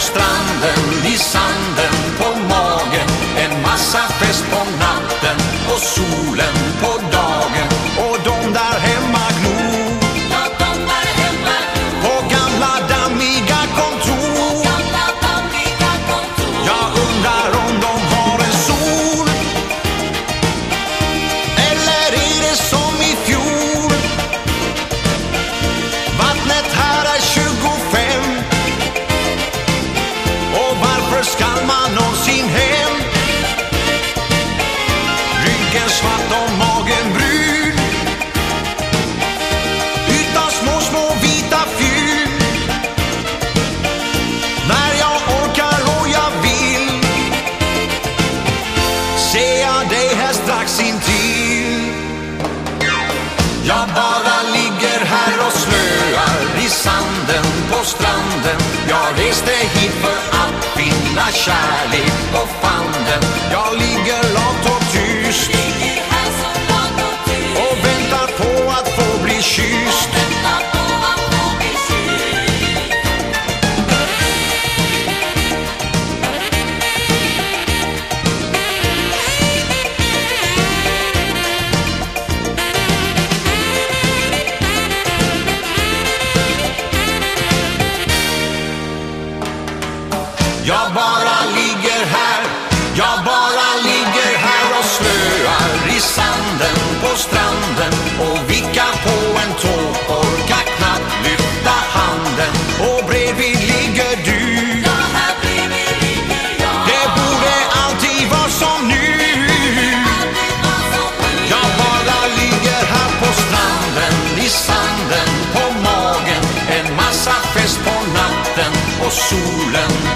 stranden, i sanden, på magen. En massa fest på natten och solen på dagen. Och de där jag dig här strax intill. Jag bara ligger här och slöar i sanden på stranden. Jag reste hit för att finna kärlek och fann den Jag ligger långt Jag bara ligger här, jag bara ligger här och slöar i sanden på stranden och vickar på en tå, orkar knappt lyfta handen och bredvid ligger du. Ja, här bredvid ligger jag. Det borde alltid vara som nu. Alltid som nu. Jag bara ligger här på stranden i sanden på magen, en massa fest på natten och solen